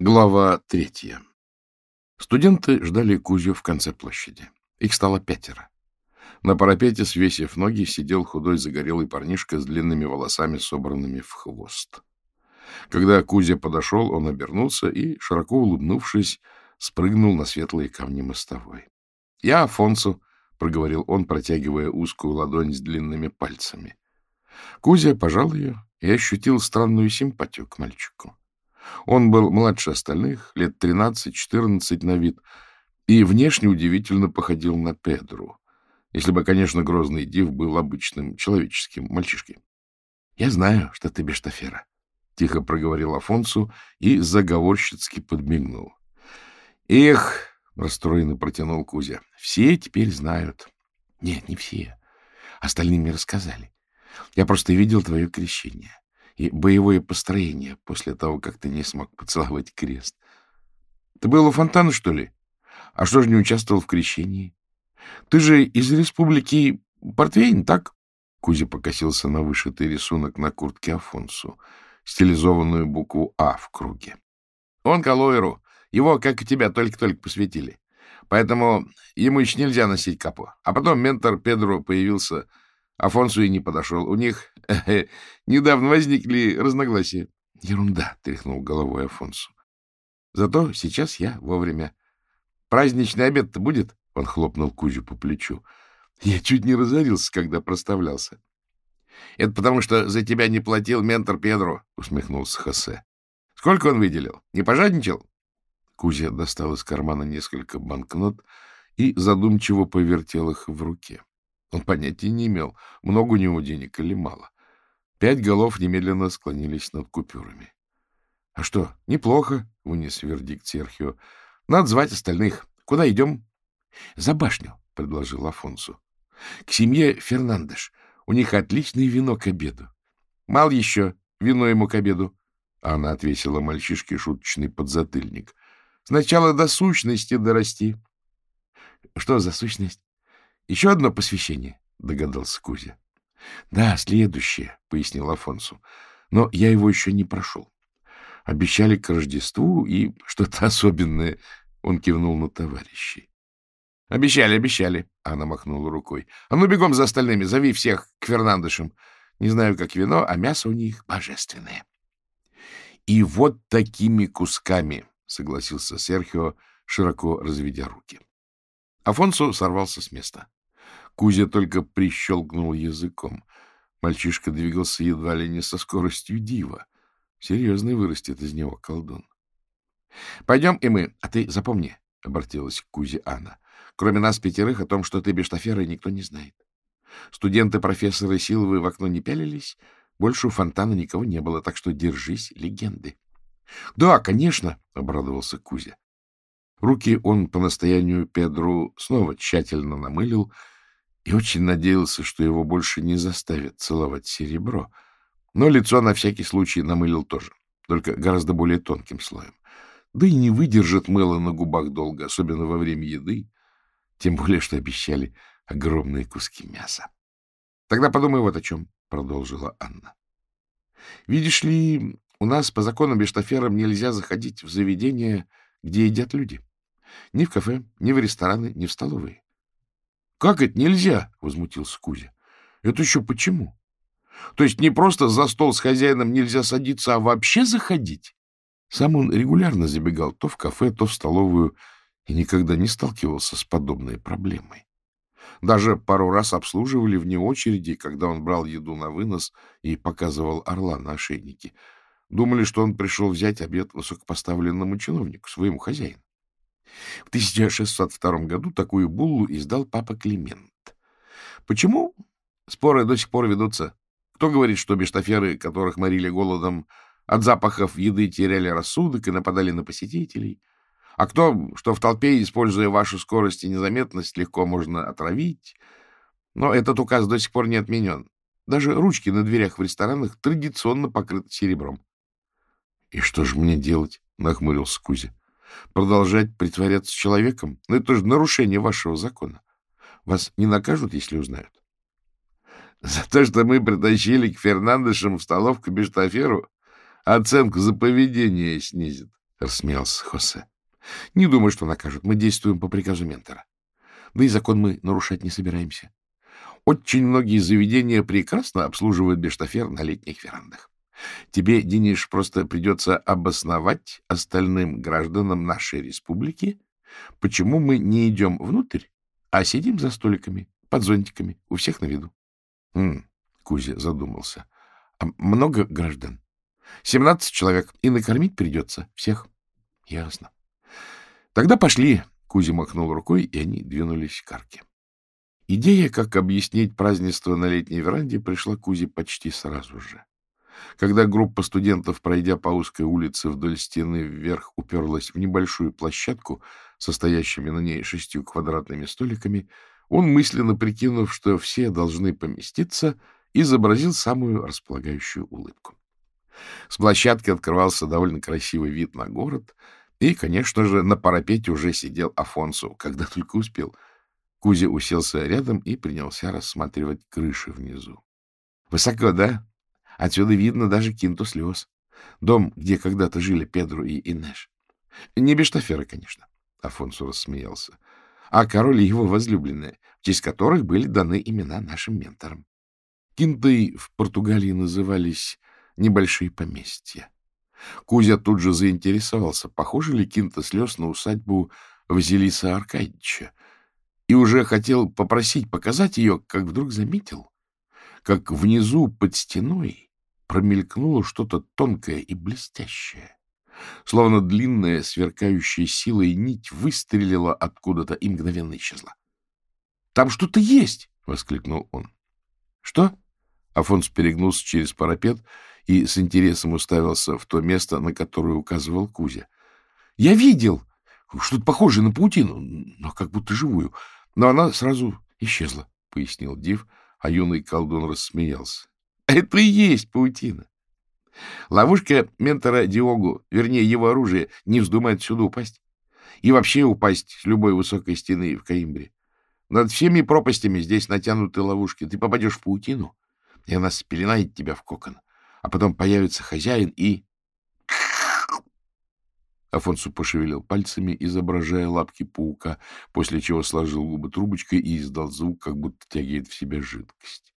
Глава третья. Студенты ждали Кузю в конце площади. Их стало пятеро. На парапете, свесив ноги, сидел худой загорелый парнишка с длинными волосами, собранными в хвост. Когда Кузя подошел, он обернулся и, широко улыбнувшись, спрыгнул на светлые камни мостовой. — Я Афонсу, — проговорил он, протягивая узкую ладонь с длинными пальцами. Кузя пожал ее и ощутил странную симпатию к мальчику. Он был младше остальных, лет тринадцать-четырнадцать на вид, и внешне удивительно походил на Педру, если бы, конечно, грозный див был обычным человеческим мальчишкой. — Я знаю, что ты Бештафера, — тихо проговорил Афонсу и заговорщицки подмигнул. — Эх, — расстроенно протянул Кузя, — все теперь знают. — Нет, не все. Остальные мне рассказали. Я просто видел твое крещение и боевое построение после того, как ты не смог поцеловать крест. Ты был у фонтана, что ли? А что же не участвовал в крещении? Ты же из республики Портвейн, так? Кузя покосился на вышитый рисунок на куртке Афонсу, стилизованную букву «А» в круге. Он Калойру. Его, как и тебя, только-только посвятили. Поэтому ему еще нельзя носить капу. А потом ментор Педро появился Афонсу и не подошел. У них э, недавно возникли разногласия. — Ерунда, — тряхнул головой Афонсу. — Зато сейчас я вовремя. Праздничный обед-то будет? — он хлопнул Кузю по плечу. Я чуть не разорился, когда проставлялся. — Это потому, что за тебя не платил ментор Педро, — усмехнулся Хосе. — Сколько он выделил? Не пожадничал? Кузя достал из кармана несколько банкнот и задумчиво повертел их в руке. Он понятия не имел, много у него денег или мало. Пять голов немедленно склонились над купюрами. — А что, неплохо, — вынес вердикт Серхио. — Надо звать остальных. Куда идем? — За башню, — предложил Афонсу. — К семье Фернандеш. У них отличное вино к обеду. — Мал еще, вино ему к обеду. Она отвесила мальчишке шуточный подзатыльник. — Сначала до сущности дорасти. — Что за сущность? — Еще одно посвящение, — догадался Кузя. — Да, следующее, — пояснил Афонсу. — Но я его еще не прошел. Обещали к Рождеству и что-то особенное. Он кивнул на товарищей. — Обещали, обещали, — она махнула рукой. — А ну бегом за остальными, зови всех к Фернандышам. Не знаю, как вино, а мясо у них божественное. — И вот такими кусками, — согласился Серхио, широко разведя руки. Афонсу сорвался с места. Кузя только прищелкнул языком. Мальчишка двигался едва ли не со скоростью дива. Серьезный вырастет из него колдун. — Пойдем и мы, а ты запомни, — обратилась к Кузе Анна. — Кроме нас пятерых, о том, что ты бештафера, никто не знает. Студенты профессора Силовы в окно не пялились, больше у фонтана никого не было, так что держись легенды. — Да, конечно, — обрадовался Кузя. Руки он по настоянию Педру снова тщательно намылил, и очень надеялся, что его больше не заставят целовать серебро. Но лицо на всякий случай намылил тоже, только гораздо более тонким слоем. Да и не выдержит мыло на губах долго, особенно во время еды, тем более, что обещали огромные куски мяса. — Тогда подумай вот о чем, — продолжила Анна. — Видишь ли, у нас по закону бештаферам нельзя заходить в заведения, где едят люди. Ни в кафе, ни в рестораны, ни в столовые. — Как это нельзя? — возмутился Кузя. — Это еще почему? То есть не просто за стол с хозяином нельзя садиться, а вообще заходить? Сам он регулярно забегал то в кафе, то в столовую и никогда не сталкивался с подобной проблемой. Даже пару раз обслуживали вне очереди, когда он брал еду на вынос и показывал орла на ошейнике. Думали, что он пришел взять обед высокопоставленному чиновнику, своему хозяину. В 1602 году такую буллу издал папа Климент. Почему? Споры до сих пор ведутся. Кто говорит, что бештаферы, которых морили голодом, от запахов еды теряли рассудок и нападали на посетителей? А кто, что в толпе, используя вашу скорость и незаметность, легко можно отравить? Но этот указ до сих пор не отменен. Даже ручки на дверях в ресторанах традиционно покрыты серебром. — И что же мне делать? — нахмурился Кузя. Продолжать притворяться человеком? Ну, это же нарушение вашего закона. Вас не накажут, если узнают? За то, что мы притащили к Фернандешам в столовку Бештаферу, оценку за поведение снизит, — рассмеялся Хосе. — Не думаю, что накажут. Мы действуем по приказу ментора. Да и закон мы нарушать не собираемся. Очень многие заведения прекрасно обслуживают бештафер на летних верандах. Тебе, Дениш, просто придется обосновать остальным гражданам нашей республики, почему мы не идем внутрь, а сидим за столиками, под зонтиками, у всех на виду. М Кузя задумался. — А много граждан? — Семнадцать человек, и накормить придется всех. — Ясно. — Тогда пошли. Кузя махнул рукой, и они двинулись к арке. Идея, как объяснить празднество на летней веранде, пришла Кузе почти сразу же. Когда группа студентов, пройдя по узкой улице вдоль стены вверх, уперлась в небольшую площадку, состоящими на ней шестью квадратными столиками, он, мысленно прикинув, что все должны поместиться, изобразил самую располагающую улыбку. С площадки открывался довольно красивый вид на город, и, конечно же, на парапете уже сидел Афонсу, когда только успел. Кузя уселся рядом и принялся рассматривать крыши внизу. — Высоко, да? Отсюда видно даже кинту слез. Дом, где когда-то жили Педро и Инеш. Не без штафера, конечно. Афонсу рассмеялся. А король и его возлюбленная, в честь которых были даны имена нашим менторам. Кинтой в Португалии назывались небольшие поместья. Кузя тут же заинтересовался, похоже ли кинта слез на усадьбу Василиса Аркадьевича, и уже хотел попросить показать ее, как вдруг заметил, как внизу под стеной промелькнуло что-то тонкое и блестящее. Словно длинная, сверкающая силой нить выстрелила откуда-то и мгновенно исчезла. — Там что-то есть! — воскликнул он. — Что? Афонс перегнулся через парапет и с интересом уставился в то место, на которое указывал Кузя. — Я видел! Что-то похожее на паутину, но как будто живую. Но она сразу исчезла, — пояснил Див, а юный колдун рассмеялся. — Это и есть паутина. Ловушка ментора Диогу, вернее, его оружие, не вздумает сюда упасть. И вообще упасть с любой высокой стены в Каимбре. Над всеми пропастями здесь натянуты ловушки. Ты попадешь в паутину, и она спеленает тебя в кокон. А потом появится хозяин и... Афонсу пошевелил пальцами, изображая лапки паука, после чего сложил губы трубочкой и издал звук, как будто тягивает в себя жидкость.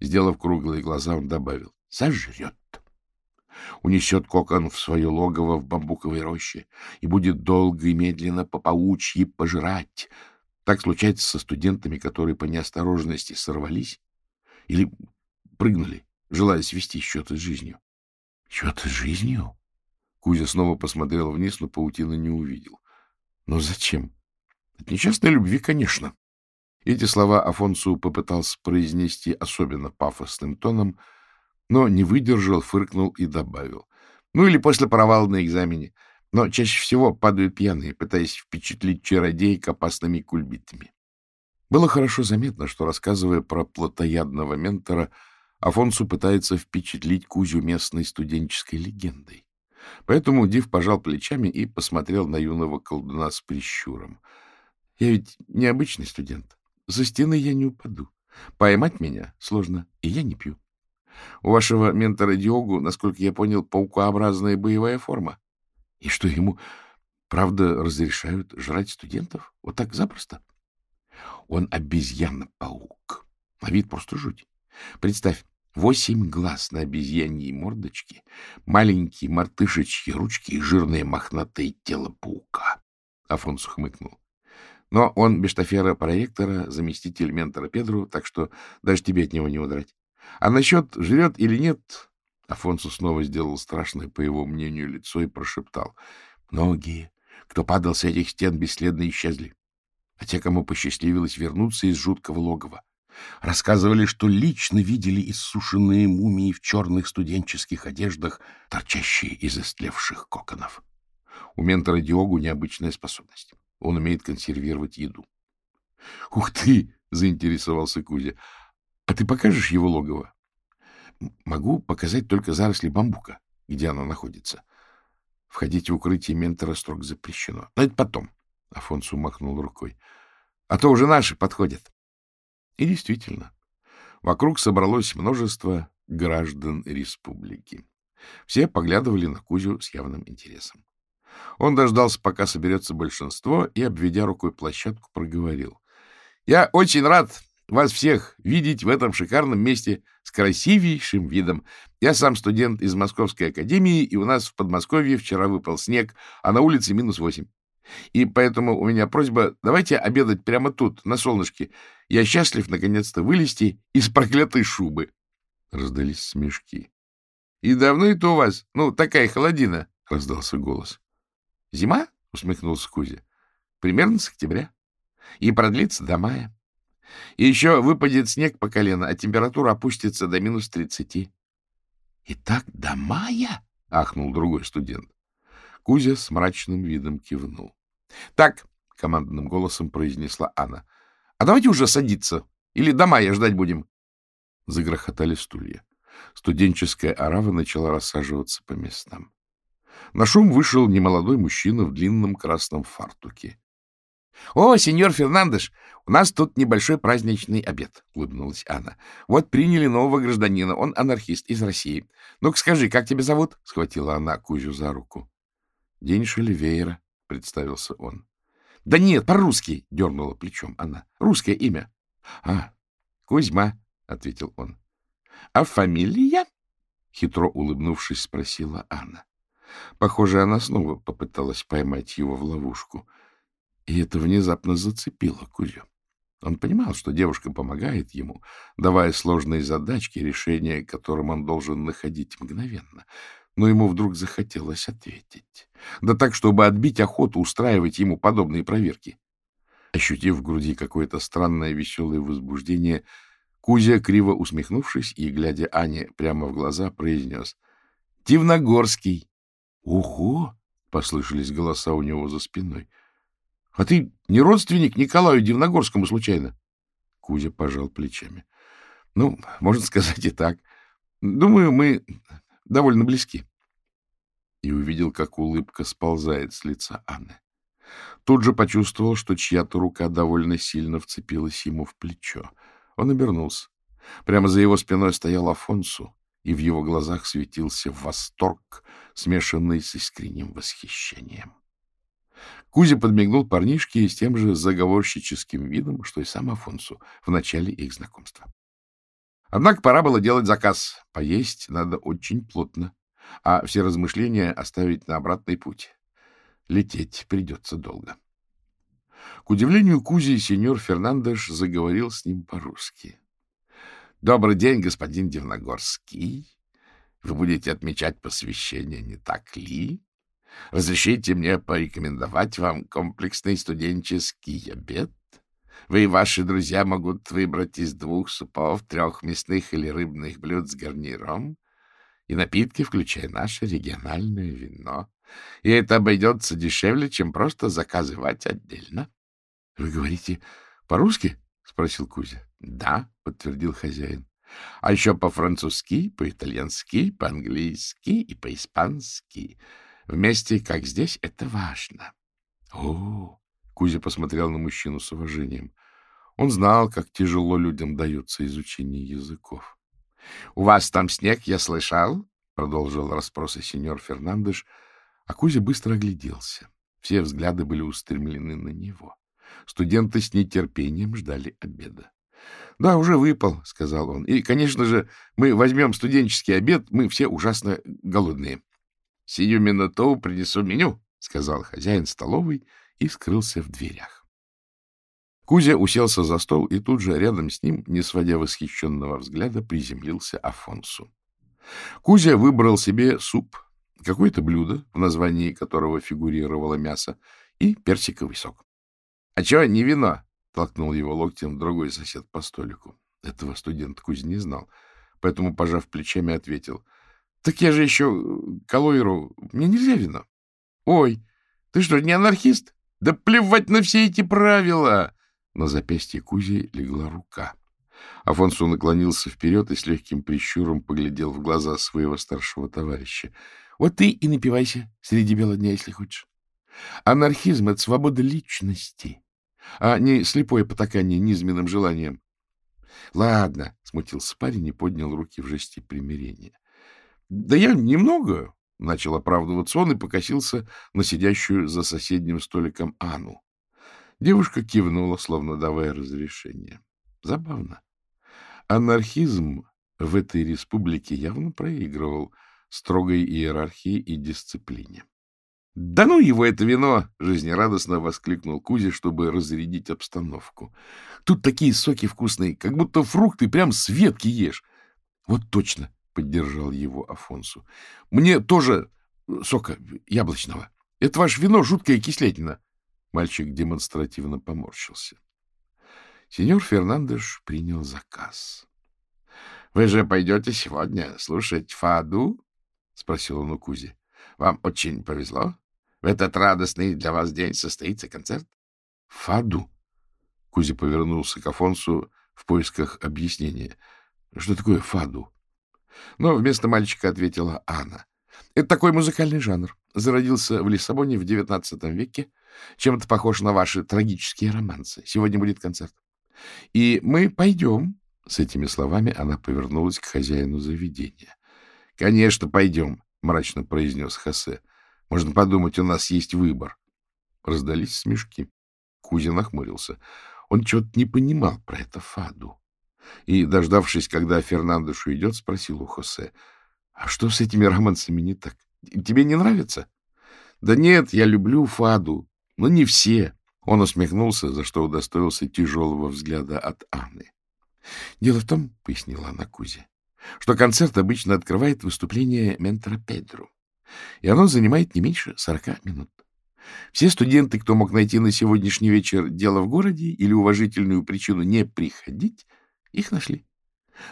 Сделав круглые глаза, он добавил «Сожрет» унесет кокон в свое логово в бамбуковой роще и будет долго и медленно по паучьи пожрать. Так случается со студентами, которые по неосторожности сорвались или прыгнули, желая свести счеты с жизнью. Счеты с жизнью? Кузя снова посмотрел вниз, но паутины не увидел. Но зачем? От несчастной любви, конечно. Эти слова Афонсу попытался произнести особенно пафосным тоном — но не выдержал, фыркнул и добавил. Ну или после провала на экзамене. Но чаще всего падают пьяные, пытаясь впечатлить чародеек опасными кульбитами. Было хорошо заметно, что, рассказывая про плотоядного ментора, Афонсу пытается впечатлить Кузю местной студенческой легендой. Поэтому Див пожал плечами и посмотрел на юного колдуна с прищуром. — Я ведь необычный студент. За стены я не упаду. Поймать меня сложно, и я не пью. У вашего ментора Диогу, насколько я понял, паукообразная боевая форма. И что ему, правда, разрешают жрать студентов? Вот так запросто? Он обезьяна-паук. На вид просто жуть. Представь, восемь глаз на обезьяньей мордочке, маленькие мартышечьи ручки и жирное мохнатое тело паука. Афонс хмыкнул. Но он бештафера-проректора, заместитель ментора Педру, так что даже тебе от него не удрать. А насчет живет или нет, Афонсу снова сделал страшное, по его мнению, лицо и прошептал. Многие, кто падал с этих стен, бесследно исчезли. А те, кому посчастливилось вернуться из жуткого логова, рассказывали, что лично видели иссушенные мумии в черных студенческих одеждах, торчащие из истлевших коконов. У ментора Диогу необычная способность. Он умеет консервировать еду. — Ух ты! — заинтересовался Кузя. — А ты покажешь его логово? — Могу показать только заросли бамбука, где оно находится. Входить в укрытие ментора строго запрещено. Но это потом. Афонсу махнул рукой. — А то уже наши подходят. И действительно, вокруг собралось множество граждан республики. Все поглядывали на Кузю с явным интересом. Он дождался, пока соберется большинство, и, обведя рукой площадку, проговорил. — Я очень рад вас всех видеть в этом шикарном месте с красивейшим видом. Я сам студент из Московской академии, и у нас в Подмосковье вчера выпал снег, а на улице минус восемь. И поэтому у меня просьба, давайте обедать прямо тут, на солнышке. Я счастлив, наконец-то, вылезти из проклятой шубы. Раздались смешки. — И давно это у вас? Ну, такая холодина, — раздался голос. — Зима? — усмехнулся Кузя. — Примерно с октября. И продлится до мая. И еще выпадет снег по колено, а температура опустится до минус тридцати. — И так до мая? — ахнул другой студент. Кузя с мрачным видом кивнул. — Так, — командным голосом произнесла Анна, — а давайте уже садиться. Или до мая ждать будем. Загрохотали стулья. Студенческая орава начала рассаживаться по местам. На шум вышел немолодой мужчина в длинном красном фартуке. — О, сеньор Фернандеш, у нас тут небольшой праздничный обед, — улыбнулась Анна. — Вот приняли нового гражданина, он анархист из России. Ну-ка скажи, как тебя зовут? — схватила она Кузю за руку. — День Шелевейра, — представился он. — Да нет, по-русски, — дернула плечом она. — Русское имя. — А, Кузьма, — ответил он. — А фамилия? — хитро улыбнувшись, спросила Анна. Похоже, она снова попыталась поймать его в ловушку — и это внезапно зацепило Кузю. Он понимал, что девушка помогает ему, давая сложные задачки, решения которым он должен находить мгновенно. Но ему вдруг захотелось ответить. Да так, чтобы отбить охоту устраивать ему подобные проверки. Ощутив в груди какое-то странное веселое возбуждение, Кузя, криво усмехнувшись и, глядя Ане прямо в глаза, произнес «Дивногорский!» «Ого!» — послышались голоса у него за спиной — а ты не родственник Николаю Дивногорскому случайно? Кузя пожал плечами. Ну, можно сказать и так. Думаю, мы довольно близки. И увидел, как улыбка сползает с лица Анны. Тут же почувствовал, что чья-то рука довольно сильно вцепилась ему в плечо. Он обернулся. Прямо за его спиной стоял Афонсу, и в его глазах светился восторг, смешанный с искренним восхищением. Кузя подмигнул парнишке с тем же заговорщическим видом, что и сам Афонсу в начале их знакомства. Однако пора было делать заказ. Поесть надо очень плотно, а все размышления оставить на обратный путь. Лететь придется долго. К удивлению Кузи, сеньор Фернандеш заговорил с ним по-русски. — Добрый день, господин Дивногорский. Вы будете отмечать посвящение, не так ли? Разрешите мне порекомендовать вам комплексный студенческий обед? Вы и ваши друзья могут выбрать из двух супов, трех мясных или рыбных блюд с гарниром и напитки, включая наше региональное вино. И это обойдется дешевле, чем просто заказывать отдельно. — Вы говорите по-русски? — спросил Кузя. — Да, — подтвердил хозяин. — А еще по-французски, по-итальянски, по-английски и по-испански. Вместе, как здесь, это важно. О, Кузя посмотрел на мужчину с уважением. Он знал, как тяжело людям дается изучение языков. — У вас там снег, я слышал? — продолжил расспросы сеньор Фернандеш, а Кузя быстро огляделся. Все взгляды были устремлены на него. Студенты с нетерпением ждали обеда. — Да, уже выпал, — сказал он. — И, конечно же, мы возьмем студенческий обед, мы все ужасно голодные. — Сию минуту принесу меню, — сказал хозяин столовой и скрылся в дверях. Кузя уселся за стол, и тут же рядом с ним, не сводя восхищенного взгляда, приземлился Афонсу. Кузя выбрал себе суп, какое-то блюдо, в названии которого фигурировало мясо, и персиковый сок. — А чего не вино? — толкнул его локтем другой сосед по столику. Этого студент Кузя не знал, поэтому, пожав плечами, ответил. Так я же еще э, Калойру... Мне нельзя вино. Ой, ты что, не анархист? Да плевать на все эти правила! На запястье Кузи легла рука. Афонсу наклонился вперед и с легким прищуром поглядел в глаза своего старшего товарища. — Вот ты и напивайся среди бела дня, если хочешь. Анархизм — это свобода личности, а не слепое потакание низменным желанием. — Ладно, — смутился парень и поднял руки в жесте примирения. Да я немного. — начал оправдываться он и покосился на сидящую за соседним столиком Анну. Девушка кивнула, словно давая разрешение. Забавно. Анархизм в этой республике явно проигрывал строгой иерархии и дисциплине. — Да ну его это вино! — жизнерадостно воскликнул Кузя, чтобы разрядить обстановку. — Тут такие соки вкусные, как будто фрукты прям с ветки ешь. — Вот точно! — поддержал его Афонсу. — Мне тоже сока яблочного. Это ваше вино жуткая кислятина. Мальчик демонстративно поморщился. Сеньор Фернандеш принял заказ. — Вы же пойдете сегодня слушать Фаду? — спросил он у Кузи. — Вам очень повезло. В этот радостный для вас день состоится концерт. — Фаду? Кузи повернулся к Афонсу в поисках объяснения. — Что такое фаду? Но вместо мальчика ответила Анна. — Это такой музыкальный жанр. Зародился в Лиссабоне в XIX веке. Чем-то похож на ваши трагические романсы. Сегодня будет концерт. И мы пойдем. С этими словами она повернулась к хозяину заведения. — Конечно, пойдем, — мрачно произнес Хосе. Можно подумать, у нас есть выбор. Раздались смешки. Кузя нахмурился. Он чего-то не понимал про это Фаду. И, дождавшись, когда Фернандеш уйдет, спросил у Хосе, «А что с этими романсами не так? Тебе не нравится?» «Да нет, я люблю Фаду, но не все». Он усмехнулся, за что удостоился тяжелого взгляда от Анны. «Дело в том, — пояснила она Кузе, — что концерт обычно открывает выступление ментора Педру и оно занимает не меньше сорока минут. Все студенты, кто мог найти на сегодняшний вечер дело в городе или уважительную причину не приходить, их нашли.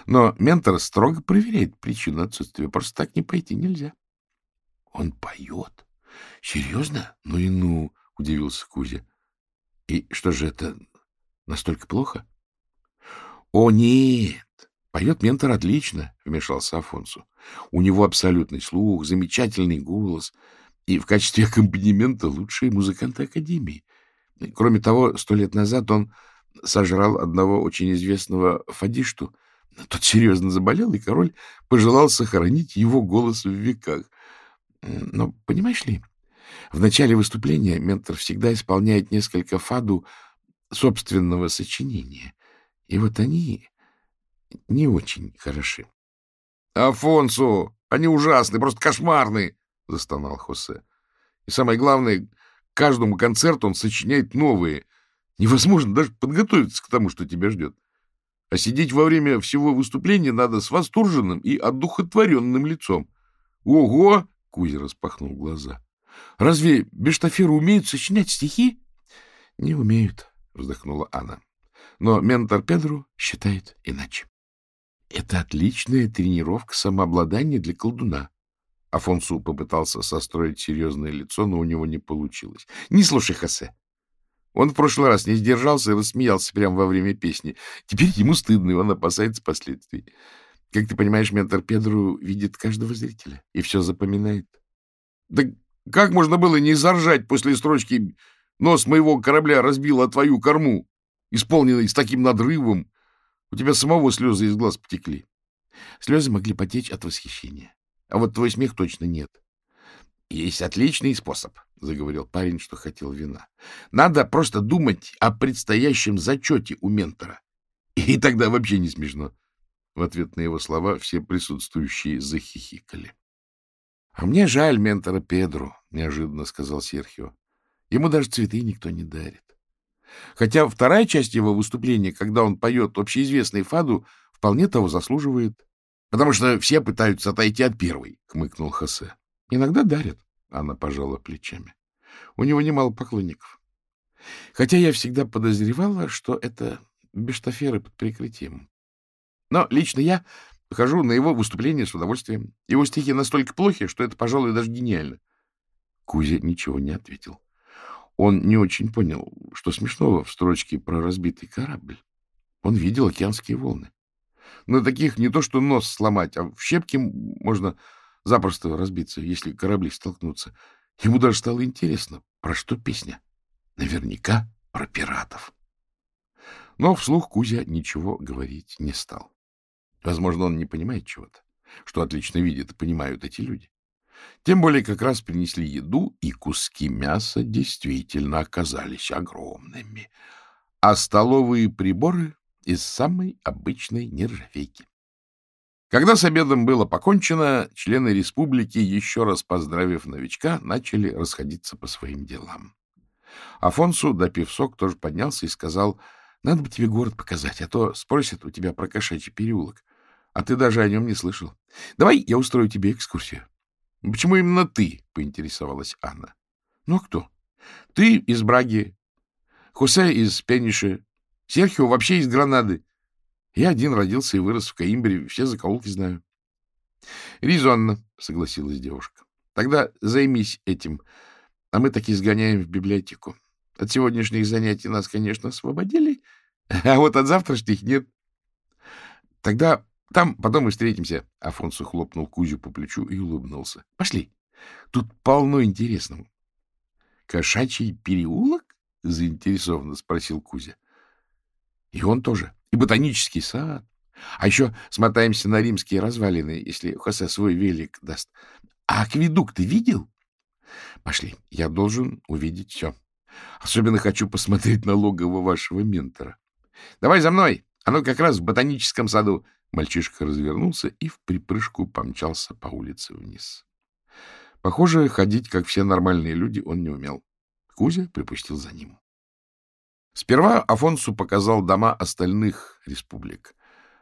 Но ментор строго проверяет причину отсутствия. Просто так не пойти нельзя. — Он поет? Серьезно? Ну и ну, — удивился Кузя. — И что же это настолько плохо? — О, нет! Поет ментор отлично, — вмешался Афонсу. У него абсолютный слух, замечательный голос и в качестве аккомпанемента лучшие музыканты Академии. Кроме того, сто лет назад он сожрал одного очень известного фадишту. Тот серьезно заболел, и король пожелал сохранить его голос в веках. Но, понимаешь ли, в начале выступления ментор всегда исполняет несколько фаду собственного сочинения. И вот они не очень хороши. — Афонсу! Они ужасны, просто кошмарные! — застонал Хосе. — И самое главное, каждому концерту он сочиняет новые. Невозможно даже подготовиться к тому, что тебя ждет. А сидеть во время всего выступления надо с восторженным и одухотворенным лицом. — Ого! — Кузя распахнул глаза. — Разве бештаферы умеют сочинять стихи? — Не умеют, — вздохнула Анна. Но ментор Педру считает иначе. Это отличная тренировка самообладания для колдуна. Афонсу попытался состроить серьезное лицо, но у него не получилось. — Не слушай, Хосе. Он в прошлый раз не сдержался и рассмеялся прямо во время песни. Теперь ему стыдно, и он опасается последствий. Как ты понимаешь, ментор Педру видит каждого зрителя и все запоминает. — Да как можно было не заржать после строчки «Нос моего корабля разбил о твою корму», исполненной с таким надрывом, у тебя самого слезы из глаз потекли. Слезы могли потечь от восхищения. А вот твой смех точно нет. Есть отличный способ, — заговорил парень, что хотел вина. Надо просто думать о предстоящем зачете у ментора. И тогда вообще не смешно. В ответ на его слова все присутствующие захихикали. — А мне жаль ментора Педру, — неожиданно сказал Серхио. Ему даже цветы никто не дарит. Хотя вторая часть его выступления, когда он поет общеизвестный фаду, вполне того заслуживает. — Потому что все пытаются отойти от первой, — хмыкнул Хосе. — Иногда дарят, — она пожала плечами. У него немало поклонников. Хотя я всегда подозревала, что это бештаферы под прикрытием. Но лично я хожу на его выступление с удовольствием. Его стихи настолько плохи, что это, пожалуй, даже гениально. Кузя ничего не ответил. Он не очень понял, что смешного в строчке про разбитый корабль. Он видел океанские волны. На таких не то что нос сломать, а в щепки можно запросто разбиться, если корабли столкнутся. Ему даже стало интересно, про что песня. Наверняка про пиратов. Но вслух Кузя ничего говорить не стал. Возможно, он не понимает чего-то, что отлично видит и понимают эти люди. Тем более как раз принесли еду, и куски мяса действительно оказались огромными, а столовые приборы из самой обычной нержавейки. Когда с обедом было покончено, члены республики, еще раз поздравив новичка, начали расходиться по своим делам. Афонсу, допив сок, тоже поднялся и сказал, «Надо бы тебе город показать, а то спросят у тебя про кошачий переулок, а ты даже о нем не слышал. Давай я устрою тебе экскурсию». «Почему именно ты?» — поинтересовалась Анна. «Ну, а кто? Ты из Браги, Хосе из Пениши, Серхио вообще из Гранады. Я один родился и вырос в Каимбре, все закоулки знаю. — Резонно, — согласилась девушка. — Тогда займись этим, а мы таки сгоняем в библиотеку. От сегодняшних занятий нас, конечно, освободили, а вот от завтрашних нет. — Тогда там потом мы встретимся. Афонсу хлопнул Кузю по плечу и улыбнулся. — Пошли. Тут полно интересного. — Кошачий переулок? — заинтересованно спросил Кузя. — И он тоже. — и ботанический сад. А еще смотаемся на римские развалины, если Хосе свой велик даст. А акведук ты видел? Пошли, я должен увидеть все. Особенно хочу посмотреть на логово вашего ментора. Давай за мной, оно как раз в ботаническом саду. Мальчишка развернулся и в припрыжку помчался по улице вниз. Похоже, ходить, как все нормальные люди, он не умел. Кузя припустил за ним. Сперва Афонсу показал дома остальных республик.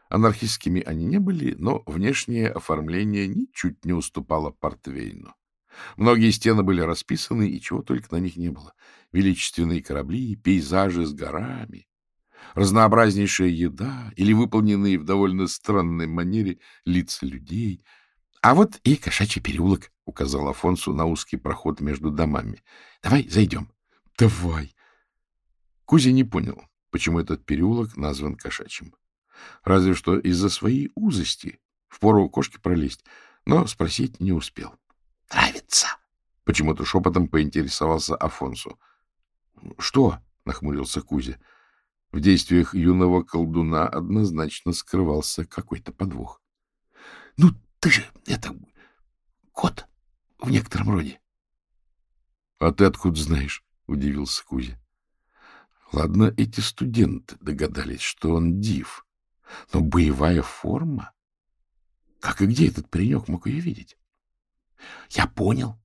Анархистскими они не были, но внешнее оформление ничуть не уступало Портвейну. Многие стены были расписаны, и чего только на них не было. Величественные корабли, пейзажи с горами, разнообразнейшая еда или выполненные в довольно странной манере лица людей. — А вот и кошачий переулок, — указал Афонсу на узкий проход между домами. — Давай зайдем. — Давай, Кузя не понял, почему этот переулок назван кошачьим. Разве что из-за своей узости впору кошки пролезть, но спросить не успел. — Нравится? — почему-то шепотом поинтересовался Афонсу. — Что? — нахмурился Кузя. В действиях юного колдуна однозначно скрывался какой-то подвох. — Ну, ты же, это, кот в некотором роде. — А ты откуда знаешь? — удивился Кузя. Ладно, эти студенты догадались, что он див. Но боевая форма? Как и где этот паренек мог ее видеть? Я понял.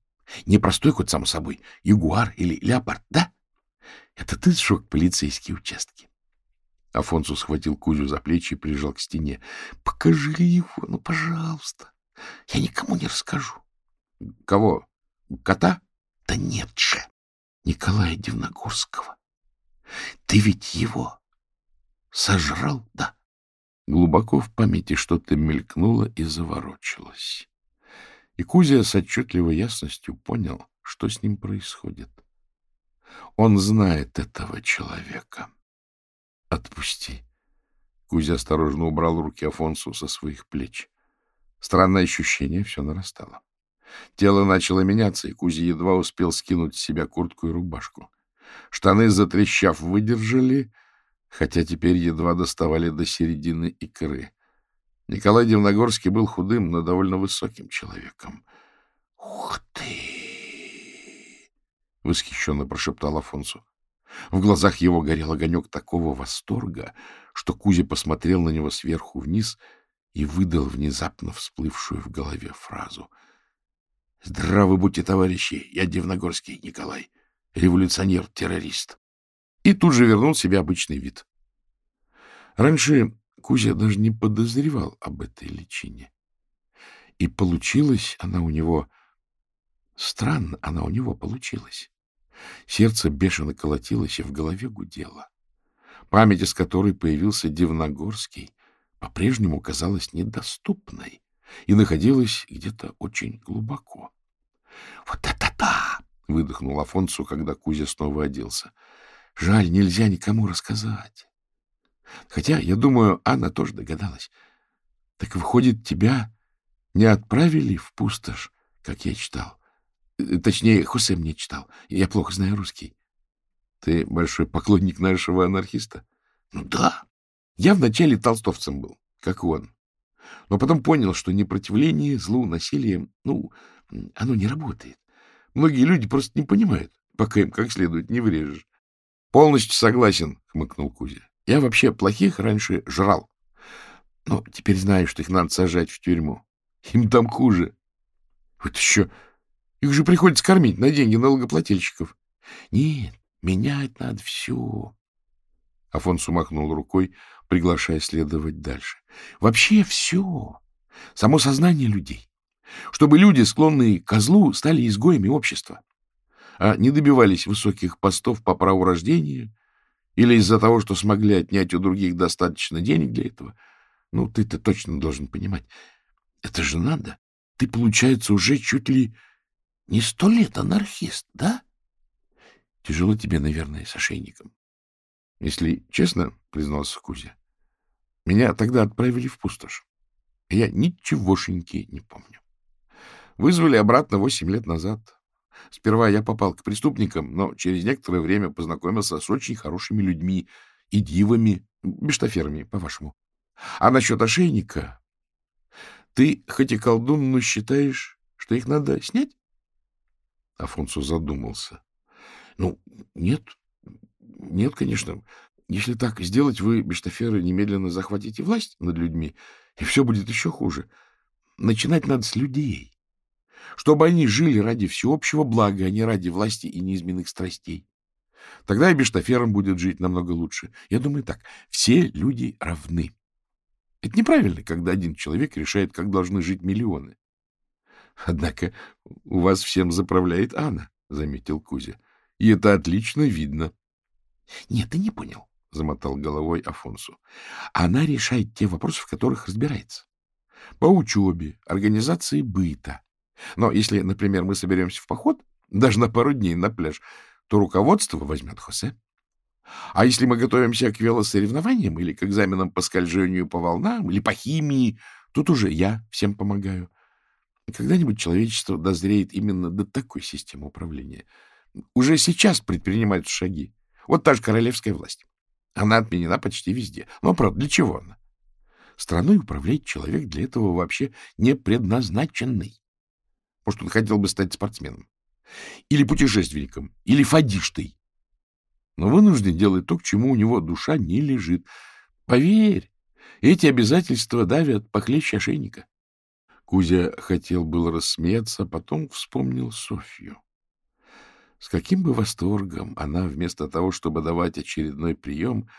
Непростой кот, само собой. Ягуар или леопард, да? Это ты сжег полицейские участки. Афонсу схватил Кузю за плечи и прижал к стене. — Покажи его, ну, пожалуйста. Я никому не расскажу. — Кого? Кота? — Да нет же. Николая Дивногорского. Ты ведь его сожрал, да? Глубоко в памяти что-то мелькнуло и заворочилось. И Кузя с отчетливой ясностью понял, что с ним происходит. Он знает этого человека. Отпусти. Кузя осторожно убрал руки Афонсу со своих плеч. Странное ощущение все нарастало. Тело начало меняться, и Кузя едва успел скинуть с себя куртку и рубашку. Штаны, затрещав, выдержали, хотя теперь едва доставали до середины икры. Николай Дивногорский был худым, но довольно высоким человеком. — Ух ты! — восхищенно прошептал Афонсу. В глазах его горел огонек такого восторга, что Кузя посмотрел на него сверху вниз и выдал внезапно всплывшую в голове фразу. — Здравы будьте, товарищи! Я Дивногорский Николай революционер-террорист. И тут же вернул себе обычный вид. Раньше Кузя даже не подозревал об этой личине. И получилась она у него... Странно она у него получилась. Сердце бешено колотилось и в голове гудело. Память, из которой появился Дивногорский, по-прежнему казалась недоступной и находилась где-то очень глубоко. — Вот это да! — выдохнул Афонсу, когда Кузя снова оделся. — Жаль, нельзя никому рассказать. Хотя, я думаю, Анна тоже догадалась. Так выходит, тебя не отправили в пустошь, как я читал. Э, точнее, Хосе мне читал. Я плохо знаю русский. Ты большой поклонник нашего анархиста? Ну да. Я вначале толстовцем был, как он. Но потом понял, что непротивление злу, насилием, ну, оно не работает. Многие люди просто не понимают, пока им как следует не врежешь. — Полностью согласен, — хмыкнул Кузя. — Я вообще плохих раньше жрал. Но теперь знаю, что их надо сажать в тюрьму. Им там хуже. Вот еще... Их же приходится кормить на деньги налогоплательщиков. Нет, менять надо все. Афонсу махнул рукой, приглашая следовать дальше. Вообще все. Само сознание людей. Чтобы люди, склонные к козлу, стали изгоями общества, а не добивались высоких постов по праву рождения или из-за того, что смогли отнять у других достаточно денег для этого. Ну, ты-то точно должен понимать. Это же надо. Ты, получается, уже чуть ли не сто лет анархист, да? Тяжело тебе, наверное, с ошейником. Если честно, признался Кузя, меня тогда отправили в пустошь. Я ничегошеньки не помню. Вызвали обратно восемь лет назад. Сперва я попал к преступникам, но через некоторое время познакомился с очень хорошими людьми и дивами, бештаферами, по-вашему. А насчет ошейника... Ты, хоть и колдун, но считаешь, что их надо снять? Афонсу задумался. — Ну, нет. Нет, конечно. Если так сделать, вы, бештаферы, немедленно захватите власть над людьми, и все будет еще хуже. Начинать надо с людей чтобы они жили ради всеобщего блага, а не ради власти и неизменных страстей. Тогда и бештаферам будет жить намного лучше. Я думаю так, все люди равны. Это неправильно, когда один человек решает, как должны жить миллионы. Однако у вас всем заправляет Анна, — заметил Кузя. И это отлично видно. — Нет, ты не понял, — замотал головой Афонсу. Она решает те вопросы, в которых разбирается. По учебе, организации быта, но если, например, мы соберемся в поход, даже на пару дней на пляж, то руководство возьмет Хосе. А если мы готовимся к велосоревнованиям или к экзаменам по скольжению по волнам или по химии, тут уже я всем помогаю. Когда-нибудь человечество дозреет именно до такой системы управления. Уже сейчас предпринимают шаги. Вот та же королевская власть. Она отменена почти везде. Но, правда, для чего она? Страной управляет человек для этого вообще не предназначенный. Может, он хотел бы стать спортсменом. Или путешественником. Или фадиштой. Но вынужден делать то, к чему у него душа не лежит. Поверь, эти обязательства давят похлеще ошейника. Кузя хотел было рассмеяться, а потом вспомнил Софью. С каким бы восторгом она, вместо того, чтобы давать очередной прием,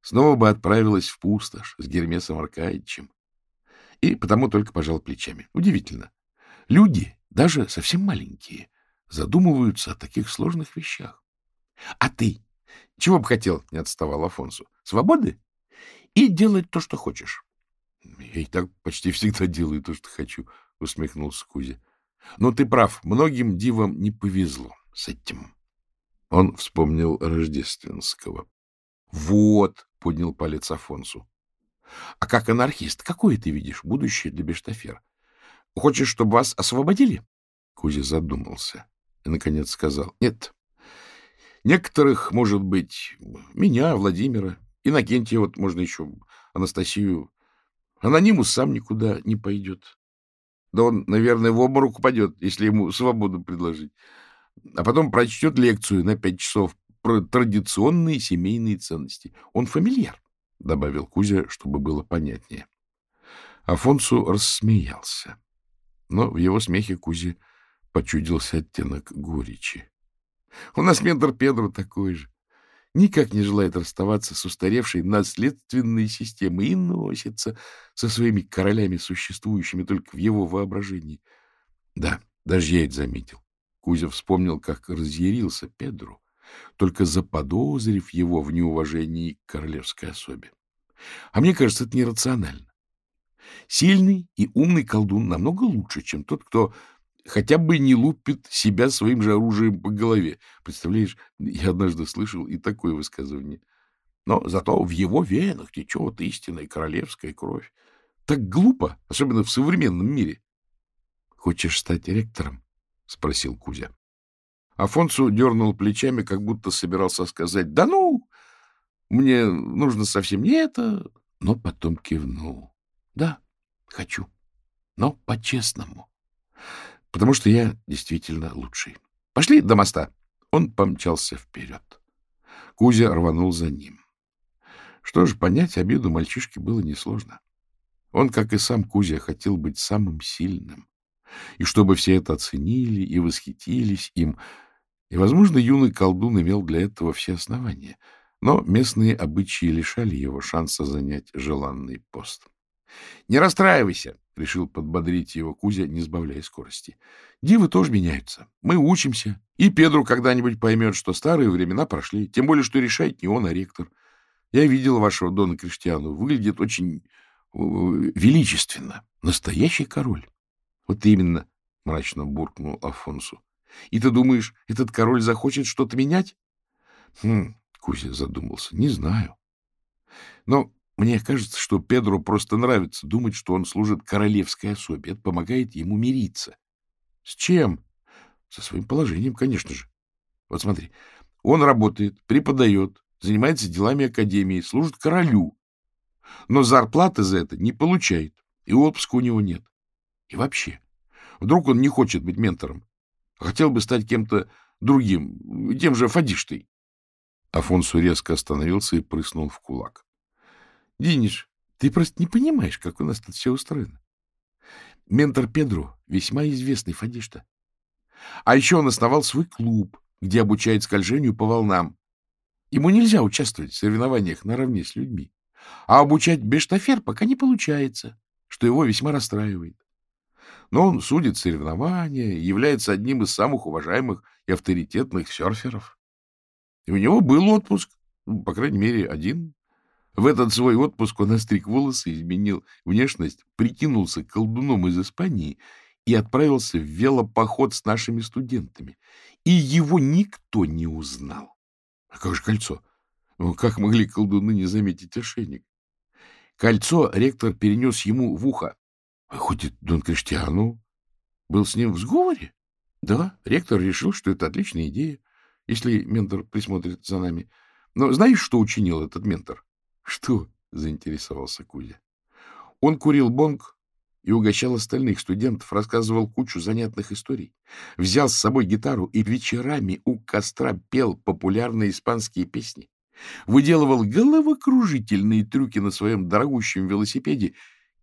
снова бы отправилась в пустошь с Гермесом Аркадьевичем. И потому только пожал плечами. Удивительно. Люди даже совсем маленькие, задумываются о таких сложных вещах. — А ты? Чего бы хотел, — не отставал Афонсу. — Свободы? И делать то, что хочешь. — Я и так почти всегда делаю то, что хочу, — усмехнулся Кузя. — Но ты прав, многим дивам не повезло с этим. Он вспомнил Рождественского. — Вот, — поднял палец Афонсу. — А как анархист, какое ты видишь будущее для Бештафера? Хочешь, чтобы вас освободили? Кузя задумался и, наконец, сказал. — Нет. Некоторых, может быть, меня, Владимира, Иннокентия, вот можно еще Анастасию. Анонимус сам никуда не пойдет. Да он, наверное, в обморок упадет, если ему свободу предложить. А потом прочтет лекцию на пять часов про традиционные семейные ценности. Он фамильяр, — добавил Кузя, чтобы было понятнее. Афонсу рассмеялся но в его смехе Кузи почудился оттенок горечи. У нас ментор Педро такой же. Никак не желает расставаться с устаревшей наследственной системой и носится со своими королями, существующими только в его воображении. Да, даже я это заметил. Кузя вспомнил, как разъярился Педро, только заподозрив его в неуважении к королевской особе. А мне кажется, это нерационально. Сильный и умный колдун намного лучше, чем тот, кто хотя бы не лупит себя своим же оружием по голове. Представляешь, я однажды слышал и такое высказывание. Но зато в его венах течет истинная королевская кровь. Так глупо, особенно в современном мире. — Хочешь стать ректором? — спросил Кузя. Афонсу дернул плечами, как будто собирался сказать «Да ну! Мне нужно совсем не это!» Но потом кивнул. — Да, хочу. Но по-честному. Потому что я действительно лучший. Пошли до моста. Он помчался вперед. Кузя рванул за ним. Что ж, понять обиду мальчишки было несложно. Он, как и сам Кузя, хотел быть самым сильным. И чтобы все это оценили и восхитились им. И, возможно, юный колдун имел для этого все основания. Но местные обычаи лишали его шанса занять желанный пост. — Не расстраивайся, — решил подбодрить его Кузя, не сбавляя скорости. — Дивы тоже меняются. Мы учимся. И Педру когда-нибудь поймет, что старые времена прошли. Тем более, что решает не он, а ректор. — я видел вашего Дона Криштиану. Выглядит очень э, величественно. Настоящий король. Вот именно, — мрачно буркнул Афонсу. И ты думаешь, этот король захочет что-то менять? Хм, Кузя задумался. Не знаю. Но мне кажется, что Педру просто нравится думать, что он служит королевской особе. Это помогает ему мириться. С чем? Со своим положением, конечно же. Вот смотри, он работает, преподает, занимается делами Академии, служит королю. Но зарплаты за это не получает, и отпуска у него нет. И вообще, вдруг он не хочет быть ментором, а хотел бы стать кем-то другим, тем же Фадиштой. Афонсу резко остановился и прыснул в кулак. — Дениш, ты просто не понимаешь, как у нас тут все устроено. Ментор Педру весьма известный Фадишта. А еще он основал свой клуб, где обучает скольжению по волнам. Ему нельзя участвовать в соревнованиях наравне с людьми. А обучать бештафер пока не получается, что его весьма расстраивает. Но он судит соревнования, является одним из самых уважаемых и авторитетных серферов. И у него был отпуск, ну, по крайней мере, один. В этот свой отпуск он остриг волосы, изменил внешность, прикинулся колдуном из Испании и отправился в велопоход с нашими студентами. И его никто не узнал. А как же кольцо? Ну, как могли колдуны не заметить ошейник? Кольцо ректор перенес ему в ухо. Выходит, Дон Криштиану был с ним в сговоре? Да, ректор решил, что это отличная идея, если ментор присмотрит за нами. Но знаешь, что учинил этот ментор? Что? — заинтересовался Кузя. Он курил бонг и угощал остальных студентов, рассказывал кучу занятных историй. Взял с собой гитару и вечерами у костра пел популярные испанские песни. Выделывал головокружительные трюки на своем дорогущем велосипеде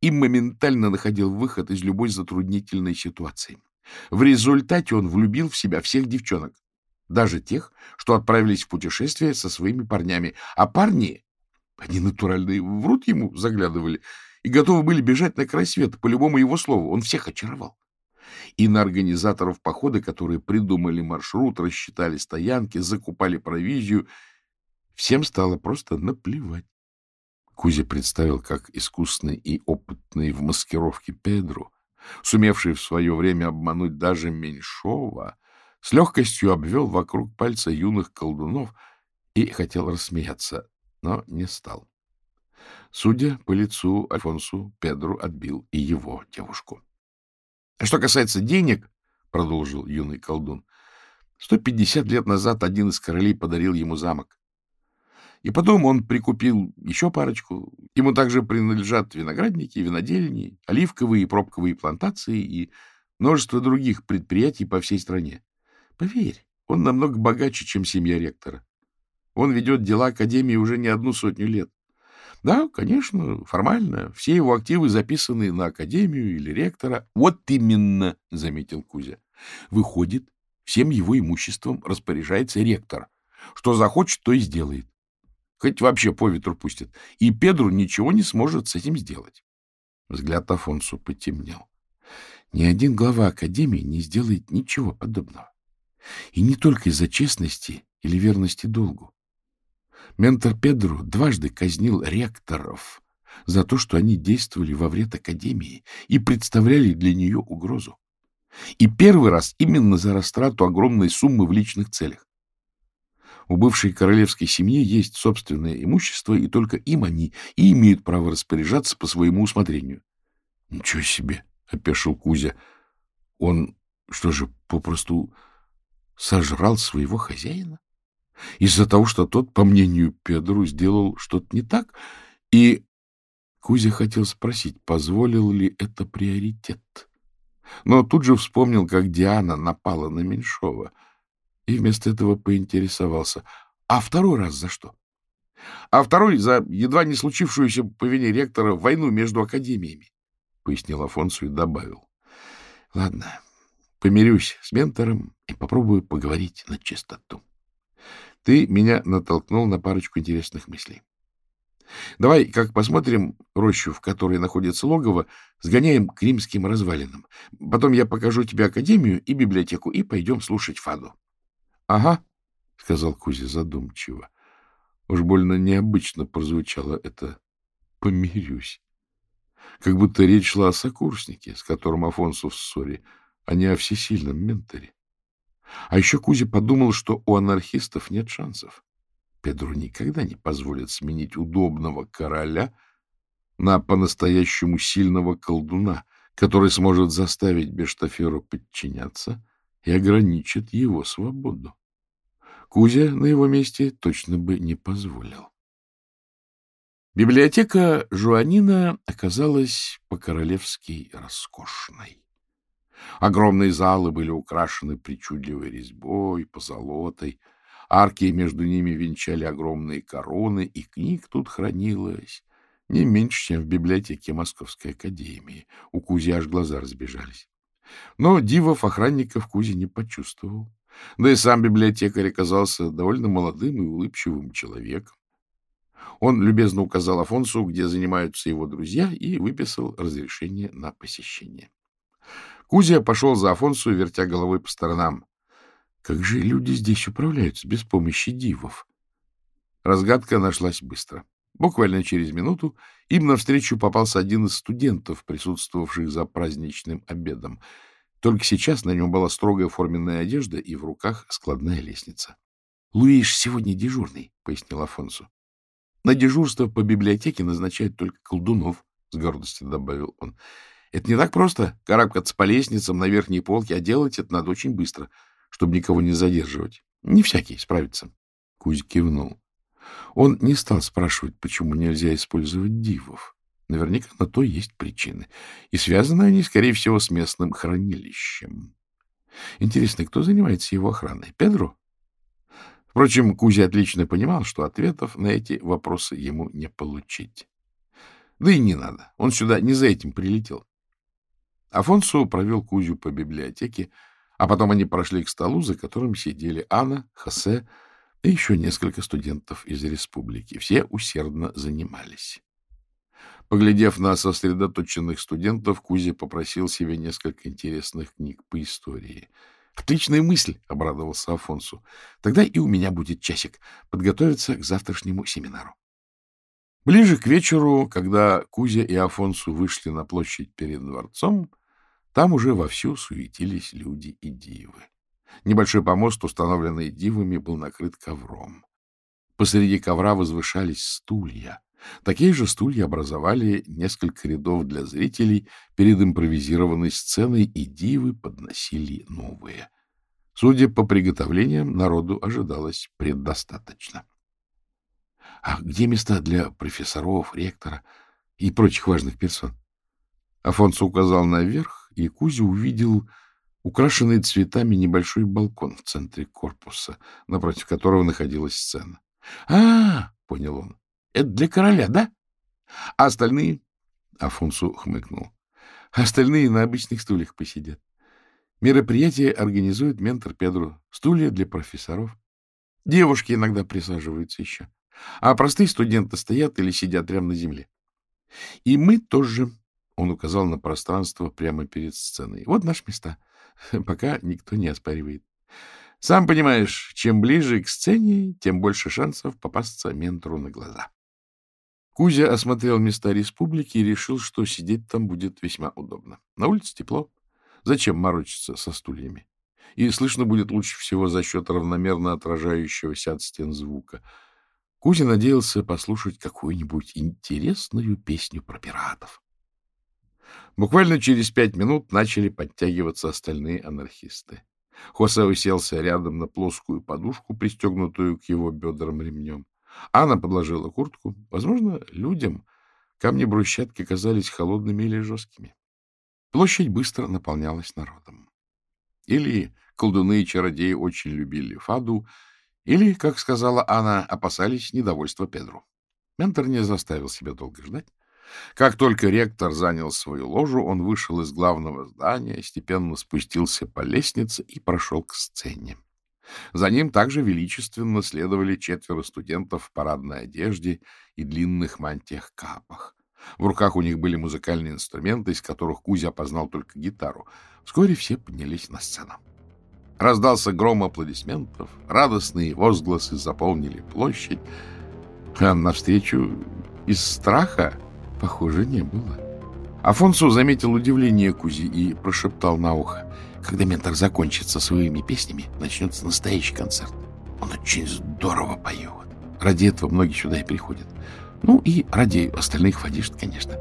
и моментально находил выход из любой затруднительной ситуации. В результате он влюбил в себя всех девчонок, даже тех, что отправились в путешествие со своими парнями. А парни, они натурально врут ему, заглядывали, и готовы были бежать на край света по любому его слову. Он всех очаровал. И на организаторов похода, которые придумали маршрут, рассчитали стоянки, закупали провизию, всем стало просто наплевать. Кузя представил, как искусный и опытный в маскировке Педру, сумевший в свое время обмануть даже Меньшова, с легкостью обвел вокруг пальца юных колдунов и хотел рассмеяться, но не стал. Судя по лицу, Альфонсу Педру отбил и его девушку. — А что касается денег, — продолжил юный колдун, — сто пятьдесят лет назад один из королей подарил ему замок. И потом он прикупил еще парочку. Ему также принадлежат виноградники, винодельни, оливковые и пробковые плантации и множество других предприятий по всей стране. Поверь, он намного богаче, чем семья ректора. Он ведет дела Академии уже не одну сотню лет. Да, конечно, формально. Все его активы записаны на академию или ректора. Вот именно, — заметил Кузя. Выходит, всем его имуществом распоряжается ректор. Что захочет, то и сделает. Хоть вообще по ветру пустит. И Педру ничего не сможет с этим сделать. Взгляд Афонсу потемнел. Ни один глава Академии не сделает ничего подобного. И не только из-за честности или верности долгу. Ментор Педро дважды казнил ректоров за то, что они действовали во вред Академии и представляли для нее угрозу. И первый раз именно за растрату огромной суммы в личных целях. У бывшей королевской семьи есть собственное имущество, и только им они и имеют право распоряжаться по своему усмотрению. — Ничего себе! — опешил Кузя. — Он что же, попросту сожрал своего хозяина? Из-за того, что тот, по мнению Педру, сделал что-то не так, и Кузя хотел спросить, позволил ли это приоритет. но тут же вспомнил, как Диана напала на Меньшова, и вместо этого поинтересовался. А второй раз за что? А второй за едва не случившуюся по вине ректора войну между академиями, — пояснил Афонсу и добавил. — Ладно, помирюсь с ментором и попробую поговорить на чистоту. Ты меня натолкнул на парочку интересных мыслей. Давай, как посмотрим рощу, в которой находится логово, сгоняем к римским развалинам. Потом я покажу тебе академию и библиотеку, и пойдем слушать Фаду. — Ага, — сказал Кузя задумчиво. Уж больно необычно прозвучало это «помирюсь». Как будто речь шла о сокурснике, с которым Афонсу в ссоре, а не о всесильном менторе. А еще Кузя подумал, что у анархистов нет шансов. Педру никогда не позволят сменить удобного короля на по-настоящему сильного колдуна, который сможет заставить Бештаферу подчиняться и ограничит его свободу. Кузя на его месте точно бы не позволил. Библиотека Жуанина оказалась по-королевски роскошной. Огромные залы были украшены причудливой резьбой, позолотой, Арки между ними венчали огромные короны, и книг тут хранилось не меньше, чем в библиотеке Московской академии. У Кузи аж глаза разбежались. Но дивов охранников Кузи не почувствовал. Да и сам библиотекарь оказался довольно молодым и улыбчивым человеком. Он любезно указал Афонсу, где занимаются его друзья, и выписал разрешение на посещение. Кузя пошел за Афонсу, вертя головой по сторонам. Как же люди здесь управляются без помощи дивов? Разгадка нашлась быстро. Буквально через минуту им навстречу попался один из студентов, присутствовавших за праздничным обедом. Только сейчас на нем была строгая форменная одежда и в руках складная лестница. — Луиш сегодня дежурный, — пояснил Афонсу. — На дежурство по библиотеке назначают только колдунов, — с гордостью добавил он. — Это не так просто — карабкаться по лестницам на верхней полке, а делать это надо очень быстро — чтобы никого не задерживать. Не всякий справится. Кузь кивнул. Он не стал спрашивать, почему нельзя использовать дивов. Наверняка на то есть причины. И связаны они, скорее всего, с местным хранилищем. Интересно, кто занимается его охраной? Педро? Впрочем, Кузя отлично понимал, что ответов на эти вопросы ему не получить. Да и не надо. Он сюда не за этим прилетел. Афонсу провел Кузю по библиотеке, а потом они прошли к столу, за которым сидели Анна, Хосе и еще несколько студентов из республики. Все усердно занимались. Поглядев на сосредоточенных студентов, Кузя попросил себе несколько интересных книг по истории. — Отличная мысль! — обрадовался Афонсу. — Тогда и у меня будет часик подготовиться к завтрашнему семинару. Ближе к вечеру, когда Кузя и Афонсу вышли на площадь перед дворцом, там уже вовсю суетились люди и дивы. Небольшой помост, установленный дивами, был накрыт ковром. Посреди ковра возвышались стулья. Такие же стулья образовали несколько рядов для зрителей перед импровизированной сценой, и дивы подносили новые. Судя по приготовлениям, народу ожидалось предостаточно. — А где места для профессоров, ректора и прочих важных персон? Афонсо указал наверх, и Кузя увидел украшенный цветами небольшой балкон в центре корпуса, напротив которого находилась сцена. — А, — понял он, — это для короля, да? А остальные? — Афонсу хмыкнул. — Остальные на обычных стульях посидят. Мероприятие организует ментор Педро. Стулья для профессоров. Девушки иногда присаживаются еще. А простые студенты стоят или сидят прямо на земле. И мы тоже он указал на пространство прямо перед сценой. Вот наши места. Пока никто не оспаривает. Сам понимаешь, чем ближе к сцене, тем больше шансов попасться ментору на глаза. Кузя осмотрел места республики и решил, что сидеть там будет весьма удобно. На улице тепло. Зачем морочиться со стульями? И слышно будет лучше всего за счет равномерно отражающегося от стен звука. Кузя надеялся послушать какую-нибудь интересную песню про пиратов. Буквально через пять минут начали подтягиваться остальные анархисты. Хосе уселся рядом на плоскую подушку, пристегнутую к его бедрам ремнем. Анна подложила куртку. Возможно, людям камни брусчатки казались холодными или жесткими. Площадь быстро наполнялась народом. Или колдуны и чародеи очень любили Фаду, или, как сказала Анна, опасались недовольства Педру. Ментор не заставил себя долго ждать. Как только ректор занял свою ложу, он вышел из главного здания, степенно спустился по лестнице и прошел к сцене. За ним также величественно следовали четверо студентов в парадной одежде и длинных мантиях-капах. В руках у них были музыкальные инструменты, из которых Кузя опознал только гитару. Вскоре все поднялись на сцену. Раздался гром аплодисментов, радостные возгласы заполнили площадь, а навстречу из страха, похоже, не было. Афонсу заметил удивление Кузи и прошептал на ухо. Когда ментор закончит со своими песнями, начнется настоящий концерт. Он очень здорово поет. Ради этого многие сюда и приходят. Ну и ради остальных фадишт, конечно.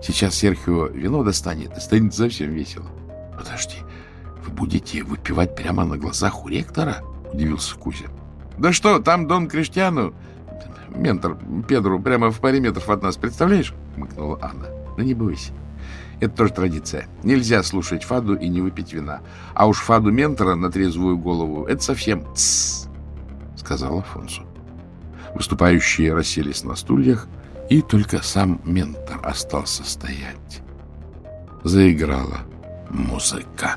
Сейчас Серхио вино достанет, и станет совсем весело. — Подожди, вы будете выпивать прямо на глазах у ректора? — удивился Кузя. — Да что, там Дон Криштиану, ментор Педру, прямо в паре метров от нас, представляешь? — мыкнула Анна. — Да не бойся. Это тоже традиция. Нельзя слушать фаду и не выпить вина. А уж фаду ментора на трезвую голову — это совсем «тссс», — сказал Афонсу. Выступающие расселись на стульях, и только сам ментор остался стоять. Заиграла музыка.